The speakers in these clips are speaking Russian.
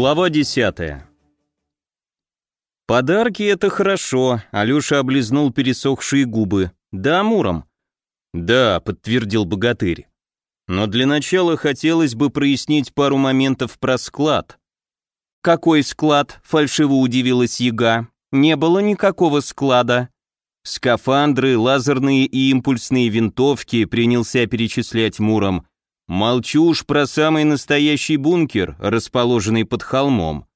Глава 10 «Подарки — это хорошо», — Алёша облизнул пересохшие губы. «Да, Муром?» «Да», — подтвердил богатырь. «Но для начала хотелось бы прояснить пару моментов про склад». «Какой склад?» — фальшиво удивилась яга. «Не было никакого склада». Скафандры, лазерные и импульсные винтовки принялся перечислять Муром. Молчу уж про самый настоящий бункер, расположенный под холмом.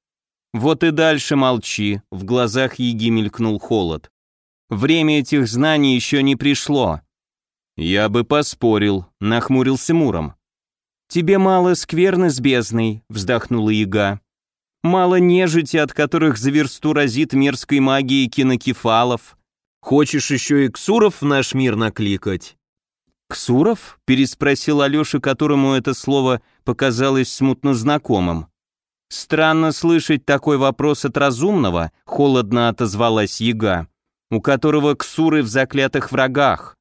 Вот и дальше молчи, в глазах Еги мелькнул холод. Время этих знаний еще не пришло. Я бы поспорил, нахмурился Муром. Тебе мало скверны с бездной, вздохнула Яга. Мало нежити, от которых за версту разит мерзкой магией кинокефалов. Хочешь еще и ксуров в наш мир накликать? «Ксуров?» — переспросил Алеша, которому это слово показалось смутно знакомым. «Странно слышать такой вопрос от разумного», — холодно отозвалась яга, «у которого ксуры в заклятых врагах».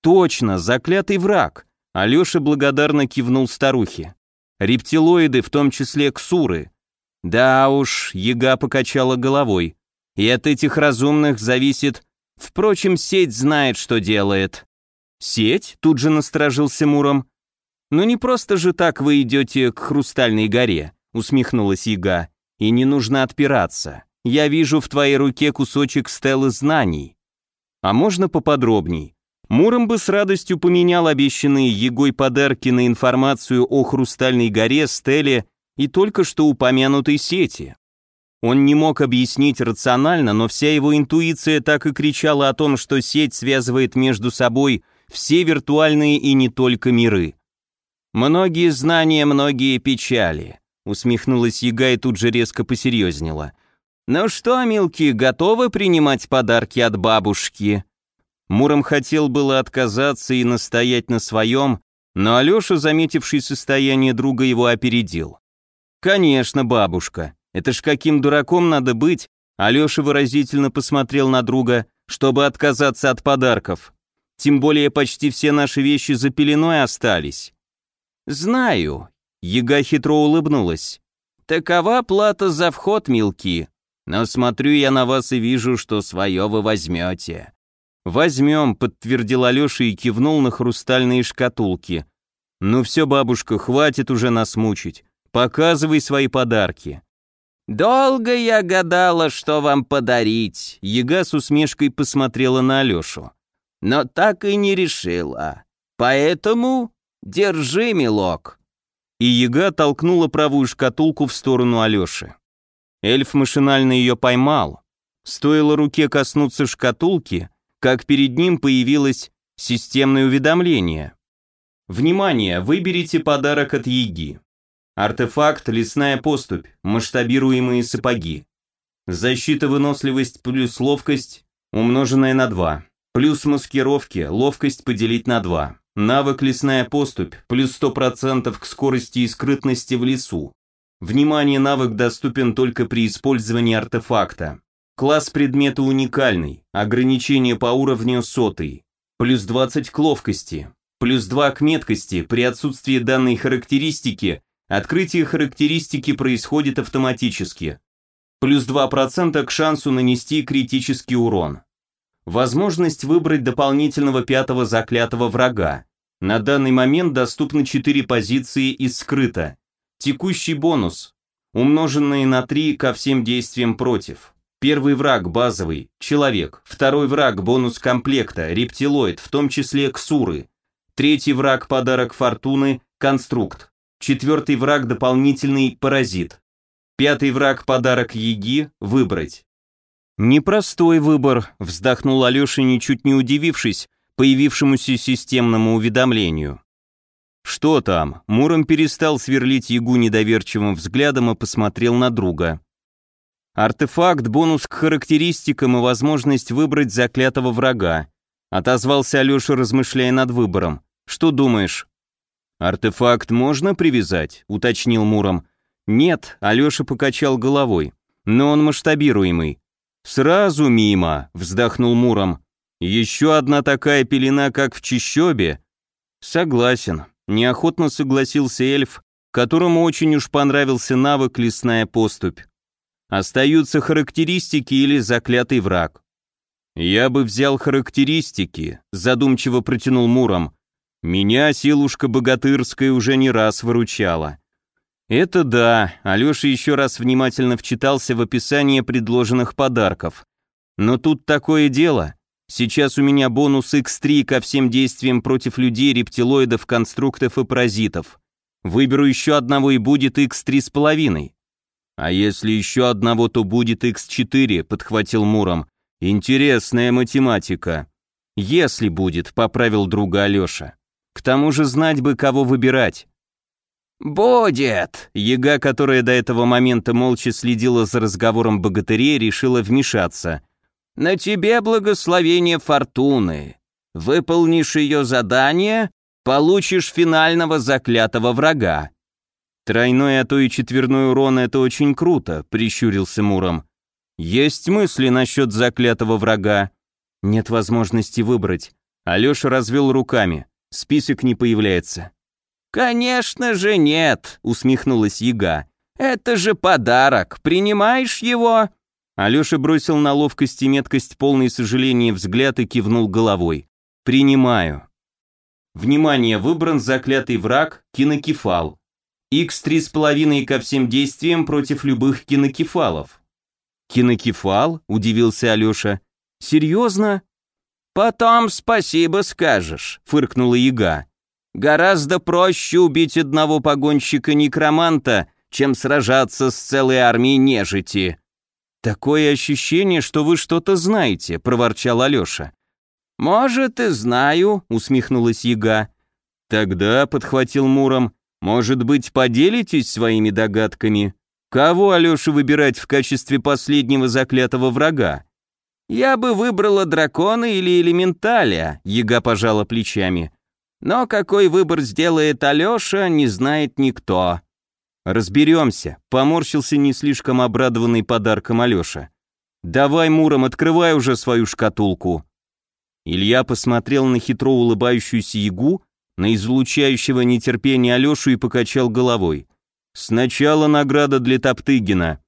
«Точно, заклятый враг», — Алеша благодарно кивнул старухе. «Рептилоиды, в том числе ксуры». «Да уж», — яга покачала головой, «и от этих разумных зависит...» Впрочем, сеть знает, что делает. «Сеть?» — тут же насторожился Муром. «Ну не просто же так вы идете к Хрустальной горе», — усмехнулась Яга. «И не нужно отпираться. Я вижу в твоей руке кусочек стелы знаний. А можно поподробней?» Муром бы с радостью поменял обещанные Егой подарки на информацию о Хрустальной горе, стеле и только что упомянутой сети. Он не мог объяснить рационально, но вся его интуиция так и кричала о том, что сеть связывает между собой все виртуальные и не только миры. «Многие знания, многие печали», — усмехнулась Яга и тут же резко посерьезнела. «Ну что, милки, готовы принимать подарки от бабушки?» Муром хотел было отказаться и настоять на своем, но Алеша, заметивший состояние друга, его опередил. «Конечно, бабушка. Это ж каким дураком надо быть?» Алеша выразительно посмотрел на друга, чтобы отказаться от подарков. Тем более почти все наши вещи за пеленой остались. Знаю. Яга хитро улыбнулась. Такова плата за вход, мелки. Но смотрю я на вас и вижу, что свое вы возьмете. Возьмем, подтвердил Алеша и кивнул на хрустальные шкатулки. Ну все, бабушка, хватит уже нас мучить. Показывай свои подарки. «Долго я гадала, что вам подарить», — Яга с усмешкой посмотрела на Алешу но так и не решила. Поэтому держи, милок». И яга толкнула правую шкатулку в сторону Алёши. Эльф машинально ее поймал. Стоило руке коснуться шкатулки, как перед ним появилось системное уведомление. Внимание, выберите подарок от Яги. Артефакт «Лесная поступь», масштабируемые сапоги. Защита выносливость плюс ловкость, умноженная на 2. Плюс маскировки, ловкость поделить на 2. Навык лесная поступь, плюс 100% к скорости и скрытности в лесу. Внимание, навык доступен только при использовании артефакта. Класс предмета уникальный, ограничение по уровню сотый. Плюс 20 к ловкости, плюс 2 к меткости, при отсутствии данной характеристики, открытие характеристики происходит автоматически. Плюс 2% к шансу нанести критический урон. Возможность выбрать дополнительного пятого заклятого врага. На данный момент доступны 4 позиции из скрыто. Текущий бонус. Умноженные на 3 ко всем действиям против. Первый враг базовый, человек. Второй враг бонус комплекта, рептилоид, в том числе ксуры. Третий враг подарок фортуны, конструкт. Четвертый враг дополнительный паразит. Пятый враг подарок еги, выбрать. «Непростой выбор», — вздохнул Алеша, ничуть не удивившись появившемуся системному уведомлению. «Что там?» Муром перестал сверлить Ягу недоверчивым взглядом и посмотрел на друга. «Артефакт, бонус к характеристикам и возможность выбрать заклятого врага», отозвался Алеша, размышляя над выбором. «Что думаешь?» «Артефакт можно привязать?» — уточнил Муром. «Нет», — Алеша покачал головой. «Но он масштабируемый. «Сразу мимо», — вздохнул Муром. «Еще одна такая пелена, как в Чищобе?» «Согласен», — неохотно согласился эльф, которому очень уж понравился навык «Лесная поступь». Остаются характеристики или заклятый враг. «Я бы взял характеристики», — задумчиво протянул Муром. «Меня силушка богатырская уже не раз выручала». Это да, Алеша еще раз внимательно вчитался в описание предложенных подарков. Но тут такое дело. Сейчас у меня бонус X3 ко всем действиям против людей, рептилоидов, конструктов и паразитов. Выберу еще одного и будет X3 с половиной. А если еще одного, то будет X4, подхватил Муром. Интересная математика. Если будет, поправил друга Алеша. К тому же знать бы, кого выбирать. «Будет!» Яга, которая до этого момента молча следила за разговором богатырей, решила вмешаться. «На тебе благословение фортуны. Выполнишь ее задание, получишь финального заклятого врага». «Тройной, а то и четверной урон — это очень круто», — прищурился Муром. Есть мысли насчет заклятого врага. Нет возможности выбрать. Алеша развел руками. Список не появляется. «Конечно же нет», — усмехнулась Яга. «Это же подарок. Принимаешь его?» Алеша бросил на ловкость и меткость полный сожаления взгляд и кивнул головой. «Принимаю». Внимание, выбран заклятый враг, кинокефал. Х половиной ко всем действиям против любых кинокефалов. «Кинокефал?» – удивился Алеша. «Серьезно?» «Потом спасибо скажешь», – фыркнула яга. «Гораздо проще убить одного погонщика-некроманта, чем сражаться с целой армией нежити». «Такое ощущение, что вы что-то знаете», – проворчал Алеша. «Может, и знаю», – усмехнулась яга. «Тогда», – подхватил Муром, – «может быть, поделитесь своими догадками?» Кого Алёше выбирать в качестве последнего заклятого врага? Я бы выбрала дракона или элементаля, Яга пожала плечами. Но какой выбор сделает Алёша, не знает никто. Разберемся, поморщился не слишком обрадованный подарком Алёша. Давай, Муром, открывай уже свою шкатулку. Илья посмотрел на хитро улыбающуюся Ягу, на излучающего нетерпение Алёшу и покачал головой. «Сначала награда для Топтыгина».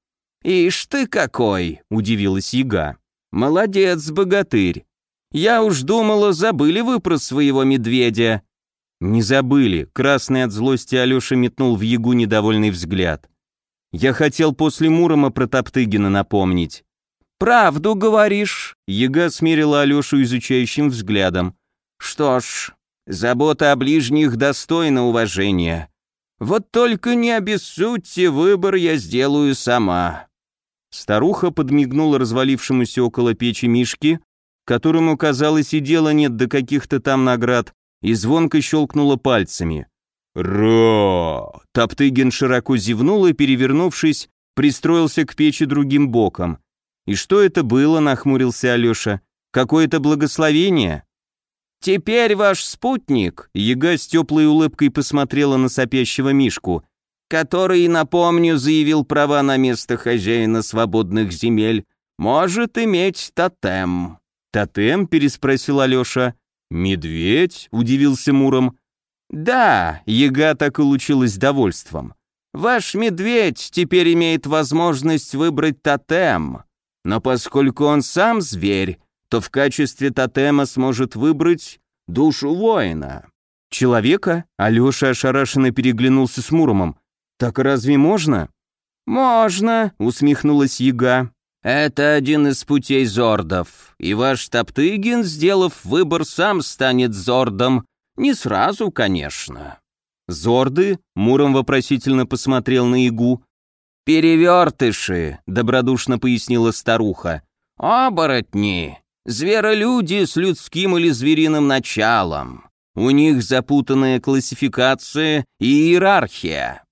«Ишь ты какой!» — удивилась Яга. «Молодец, богатырь. Я уж думала, забыли вы про своего медведя». «Не забыли», — красный от злости Алеша метнул в Ягу недовольный взгляд. «Я хотел после Мурома про Топтыгина напомнить». «Правду говоришь?» Яга смерила Алешу изучающим взглядом. «Что ж, забота о ближних достойна уважения. Вот только не обессудьте, выбор я сделаю сама». Старуха подмигнула развалившемуся около печи Мишки, которому, казалось, и дела нет до каких-то там наград, и звонко щелкнула пальцами. «Ро!» Топтыгин широко зевнул и, перевернувшись, пристроился к печи другим боком. «И что это было?» — нахмурился Алеша. «Какое-то благословение?» «Теперь ваш спутник», — яга с теплой улыбкой посмотрела на сопящего Мишку, который, напомню, заявил права на место хозяина свободных земель, может иметь тотем. «Тотем?» — переспросил Алеша. «Медведь?» — удивился Муром. «Да», — яга так и лучилась довольством. «Ваш медведь теперь имеет возможность выбрать тотем, но поскольку он сам зверь, то в качестве тотема сможет выбрать душу воина. Человека? Алеша ошарашенно переглянулся с Муромом. Так разве можно? Можно, усмехнулась Яга. Это один из путей зордов, и ваш Топтыгин, сделав выбор, сам станет зордом. Не сразу, конечно. Зорды? Муром вопросительно посмотрел на Ягу. «Перевертыши», — добродушно пояснила старуха. «Оборотни, Зверолюди с людским или звериным началом. У них запутанная классификация и иерархия.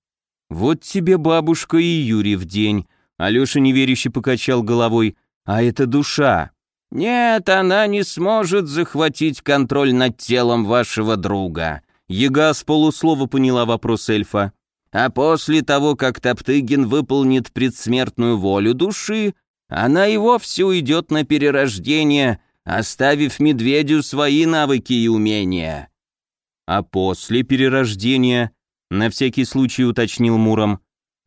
Вот тебе бабушка и Юрий в день. Алеша неверяще покачал головой. А это душа. Нет, она не сможет захватить контроль над телом вашего друга. Яга с полуслова поняла вопрос эльфа. А после того, как Топтыгин выполнит предсмертную волю души, она и вовсе уйдет на перерождение, оставив медведю свои навыки и умения. А после перерождения На всякий случай уточнил Муром.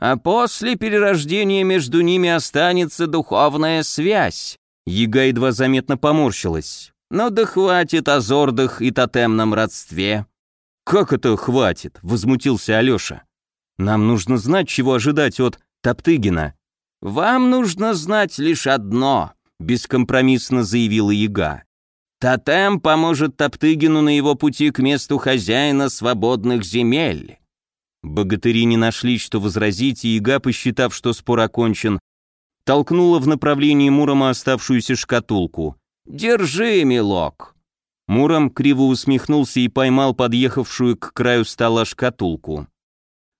А после перерождения между ними останется духовная связь. Яга едва заметно поморщилась. «Ну да хватит о зордах и тотемном родстве». «Как это хватит?» — возмутился Алеша. «Нам нужно знать, чего ожидать от Топтыгина». «Вам нужно знать лишь одно», — бескомпромиссно заявила Яга. «Тотем поможет Топтыгину на его пути к месту хозяина свободных земель». Богатыри не нашли, что возразить, и Яга, посчитав, что спор окончен, толкнула в направлении Мурома оставшуюся шкатулку. «Держи, милок!» Муром криво усмехнулся и поймал подъехавшую к краю стола шкатулку.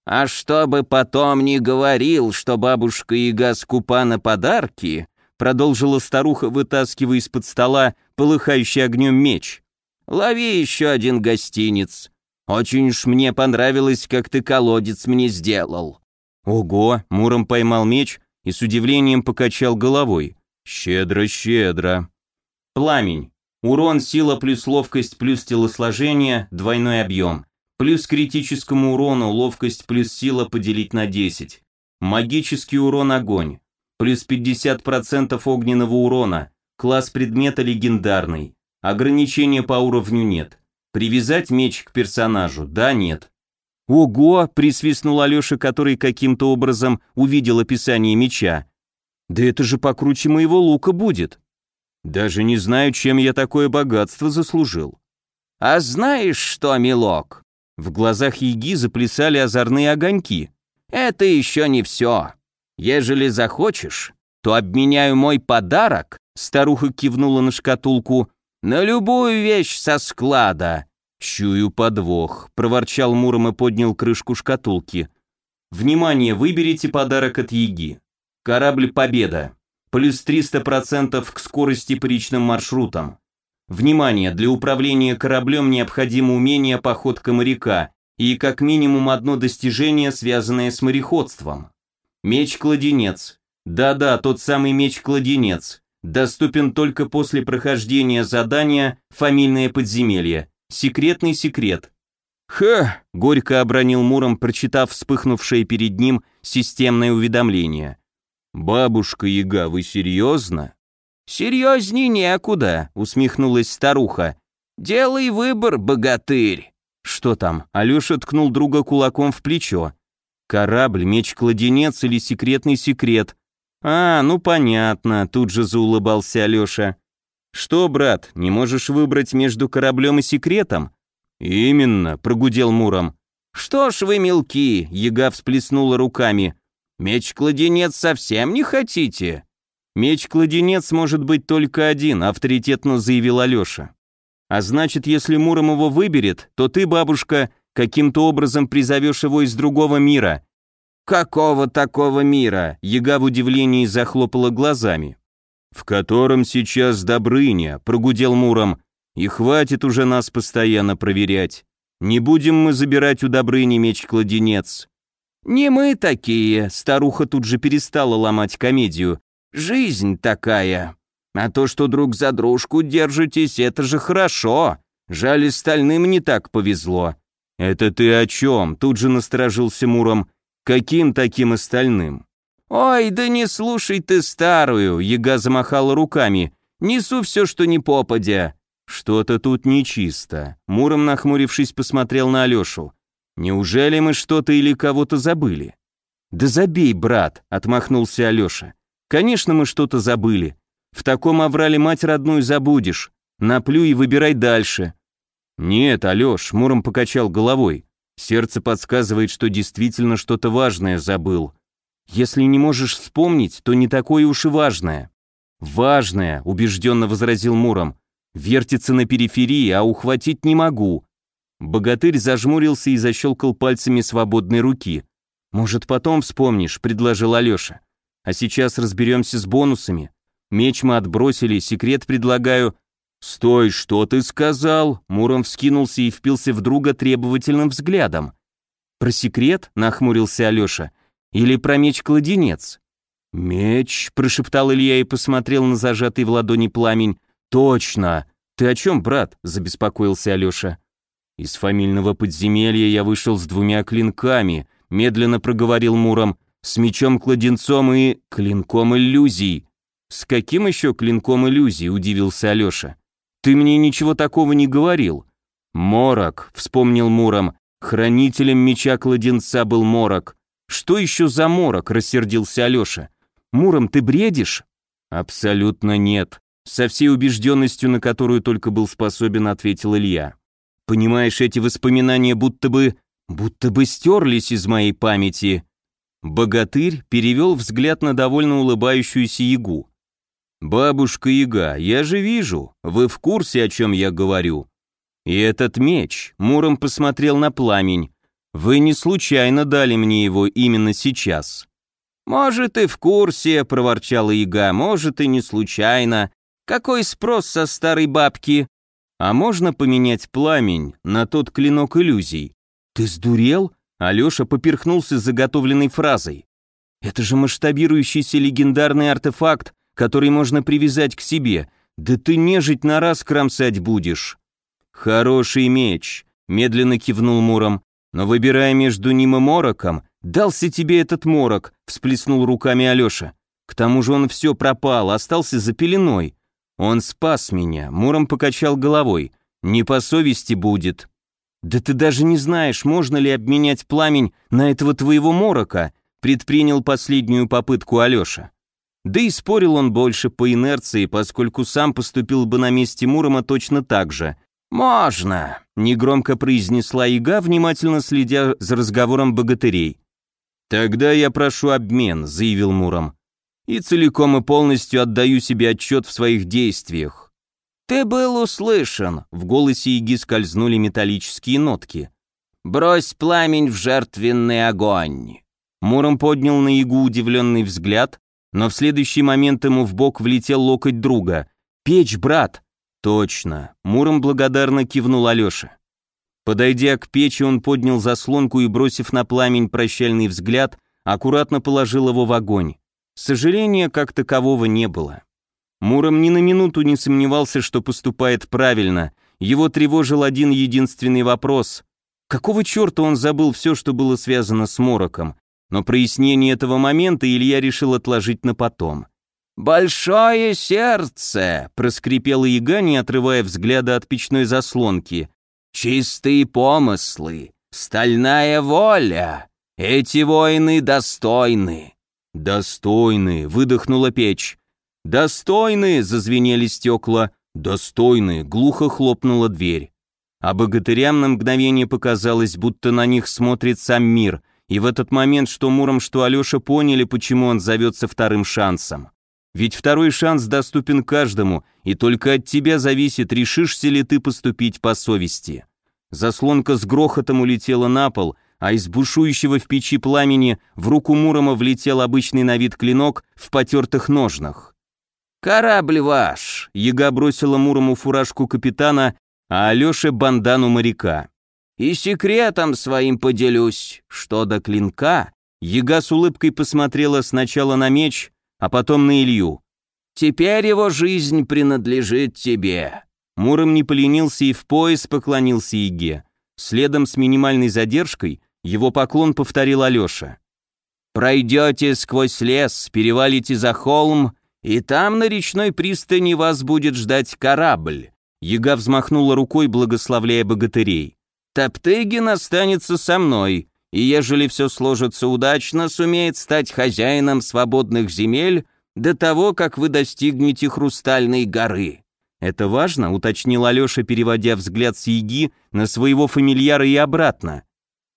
«А чтобы потом не говорил, что бабушка Яга скупа на подарки», продолжила старуха, вытаскивая из-под стола полыхающий огнем меч. «Лови еще один гостиниц. Очень уж мне понравилось, как ты колодец мне сделал». «Ого!» — Муром поймал меч и с удивлением покачал головой. «Щедро, щедро». Пламень. Урон, сила плюс ловкость плюс телосложение, двойной объем. Плюс критическому урону ловкость плюс сила поделить на 10. Магический урон огонь. Плюс 50% огненного урона. Класс предмета легендарный. Ограничения по уровню нет. Привязать меч к персонажу? Да, нет. «Ого!» — присвистнул Алеша, который каким-то образом увидел описание меча. «Да это же покруче моего лука будет!» «Даже не знаю, чем я такое богатство заслужил». «А знаешь что, милок?» В глазах Яги заплясали озорные огоньки. «Это еще не все. Ежели захочешь, то обменяю мой подарок», старуха кивнула на шкатулку, «на любую вещь со склада. «Чую подвох», — проворчал Муром и поднял крышку шкатулки. «Внимание, выберите подарок от Яги. Корабль «Победа». Плюс 300% к скорости по речным маршрутам. Внимание, для управления кораблем необходимо умение походка моряка и как минимум одно достижение, связанное с мореходством. Меч-кладенец. Да-да, тот самый меч-кладенец. Доступен только после прохождения задания «Фамильное подземелье». Секретный секрет. «Ха!» — горько обронил Муром, прочитав вспыхнувшее перед ним системное уведомление. «Бабушка Яга, вы серьезно?» «Серьезней некуда», — усмехнулась старуха. «Делай выбор, богатырь». «Что там?» — Алеша ткнул друга кулаком в плечо. «Корабль, меч-кладенец или секретный секрет?» «А, ну понятно», — тут же заулыбался Алеша. «Что, брат, не можешь выбрать между кораблем и секретом?» «Именно», — прогудел Муром. «Что ж вы мелки?» — яга всплеснула руками. «Меч-кладенец совсем не хотите?» «Меч-кладенец может быть только один», — авторитетно заявил Алеша. «А значит, если Муром его выберет, то ты, бабушка, каким-то образом призовешь его из другого мира». «Какого такого мира?» — яга в удивлении захлопала глазами. «В котором сейчас Добрыня», — прогудел Муром, «и хватит уже нас постоянно проверять. Не будем мы забирать у Добрыни меч-кладенец». «Не мы такие», — старуха тут же перестала ломать комедию. «Жизнь такая. А то, что друг за дружку держитесь, это же хорошо. Жаль, остальным не так повезло». «Это ты о чем?» — тут же насторожился Муром. «Каким таким остальным?» «Ой, да не слушай ты старую!» — яга замахала руками. «Несу все, что не попадя!» «Что-то тут нечисто». Муром, нахмурившись, посмотрел на Алешу. «Неужели мы что-то или кого-то забыли?» «Да забей, брат!» — отмахнулся Алеша. «Конечно, мы что-то забыли. В таком оврале мать родную забудешь. Наплю и выбирай дальше». «Нет, Алеш», — Муром покачал головой. «Сердце подсказывает, что действительно что-то важное забыл. Если не можешь вспомнить, то не такое уж и важное. Важное, убежденно возразил Муром. Вертится на периферии, а ухватить не могу. Богатырь зажмурился и защелкал пальцами свободной руки. «Может, потом вспомнишь», — предложил Алеша. «А сейчас разберемся с бонусами. Меч мы отбросили, секрет предлагаю...» «Стой, что ты сказал?» Муром вскинулся и впился в друга требовательным взглядом. «Про секрет?» — нахмурился Алеша. Или про меч-кладенец?» «Меч», — прошептал Илья и посмотрел на зажатый в ладони пламень. «Точно! Ты о чем, брат?» — забеспокоился Алеша. Из фамильного подземелья я вышел с двумя клинками, медленно проговорил Муром, с мечом-кладенцом и клинком иллюзий. С каким еще клинком иллюзий, удивился Алеша. Ты мне ничего такого не говорил. Морок, вспомнил Муром, хранителем меча-кладенца был Морок. Что еще за Морок, рассердился Алеша. Муром, ты бредишь? Абсолютно нет. Со всей убежденностью, на которую только был способен, ответил Илья. Понимаешь, эти воспоминания будто бы... будто бы стерлись из моей памяти. Богатырь перевел взгляд на довольно улыбающуюся Ягу. «Бабушка Яга, я же вижу, вы в курсе, о чем я говорю. И этот меч, Муром посмотрел на пламень, вы не случайно дали мне его именно сейчас». «Может, и в курсе», — проворчала Яга, — «может, и не случайно. Какой спрос со старой бабки?» «А можно поменять пламень на тот клинок иллюзий?» «Ты сдурел?» — Алеша поперхнулся заготовленной фразой. «Это же масштабирующийся легендарный артефакт, который можно привязать к себе. Да ты нежить на раз кромсать будешь». «Хороший меч», — медленно кивнул Муром, «но выбирая между ним и Мороком, дался тебе этот Морок», — всплеснул руками Алеша. «К тому же он все пропал, остался за пеленой. Он спас меня», — Муром покачал головой. «Не по совести будет». «Да ты даже не знаешь, можно ли обменять пламень на этого твоего Морока», — предпринял последнюю попытку Алеша. Да и спорил он больше по инерции, поскольку сам поступил бы на месте Мурома точно так же. «Можно», — негромко произнесла Ига, внимательно следя за разговором богатырей. «Тогда я прошу обмен», — заявил Муром. «И целиком и полностью отдаю себе отчет в своих действиях». «Ты был услышан», — в голосе Иги скользнули металлические нотки. «Брось пламень в жертвенный огонь». Муром поднял на Игу удивленный взгляд, но в следующий момент ему в бок влетел локоть друга. «Печь, брат!» «Точно!» Муром благодарно кивнул Алёша. Подойдя к печи, он поднял заслонку и, бросив на пламень прощальный взгляд, аккуратно положил его в огонь. Сожаления как такового не было. Муром ни на минуту не сомневался, что поступает правильно. Его тревожил один единственный вопрос. Какого черта он забыл все, что было связано с Мороком? Но прояснение этого момента Илья решил отложить на потом. «Большое сердце!» — проскрипела яга, не отрывая взгляда от печной заслонки. «Чистые помыслы, стальная воля. Эти воины достойны». «Достойны!» — выдохнула печь. «Достойны!» — зазвенели стекла. «Достойны!» — глухо хлопнула дверь. А богатырям на мгновение показалось, будто на них смотрит сам мир — и в этот момент что Муром, что Алеша поняли, почему он зовется вторым шансом. Ведь второй шанс доступен каждому, и только от тебя зависит, решишься ли ты поступить по совести. Заслонка с грохотом улетела на пол, а из бушующего в печи пламени в руку Мурома влетел обычный на вид клинок в потертых ножнах. «Корабль ваш!» — яга бросила Мурому фуражку капитана, а Алёше бандану моряка. И секретом своим поделюсь, что до клинка...» Яга с улыбкой посмотрела сначала на меч, а потом на Илью. «Теперь его жизнь принадлежит тебе». Муром не поленился и в пояс поклонился Иге. Следом с минимальной задержкой его поклон повторил Алеша. «Пройдете сквозь лес, перевалите за холм, и там на речной пристани вас будет ждать корабль». Яга взмахнула рукой, благословляя богатырей. Топтыгин останется со мной, и ежели все сложится удачно, сумеет стать хозяином свободных земель до того, как вы достигнете Хрустальной горы. Это важно, уточнил Алеша, переводя взгляд с Яги на своего фамильяра и обратно.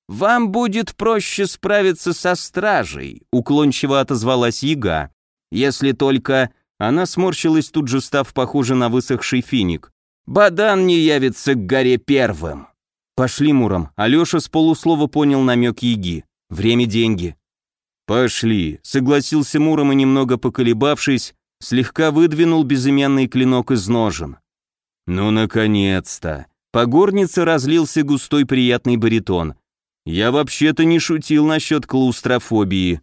«Вам будет проще справиться со стражей», — уклончиво отозвалась Яга. «Если только...» Она сморщилась, тут же став похожа на высохший финик. «Бадан не явится к горе первым». «Пошли, Муром». Алеша с полуслова понял намек Яги. «Время – деньги». «Пошли», – согласился Муром и, немного поколебавшись, слегка выдвинул безымянный клинок из ножен. «Ну, наконец-то!» По горнице разлился густой приятный баритон. «Я вообще-то не шутил насчет клаустрофобии.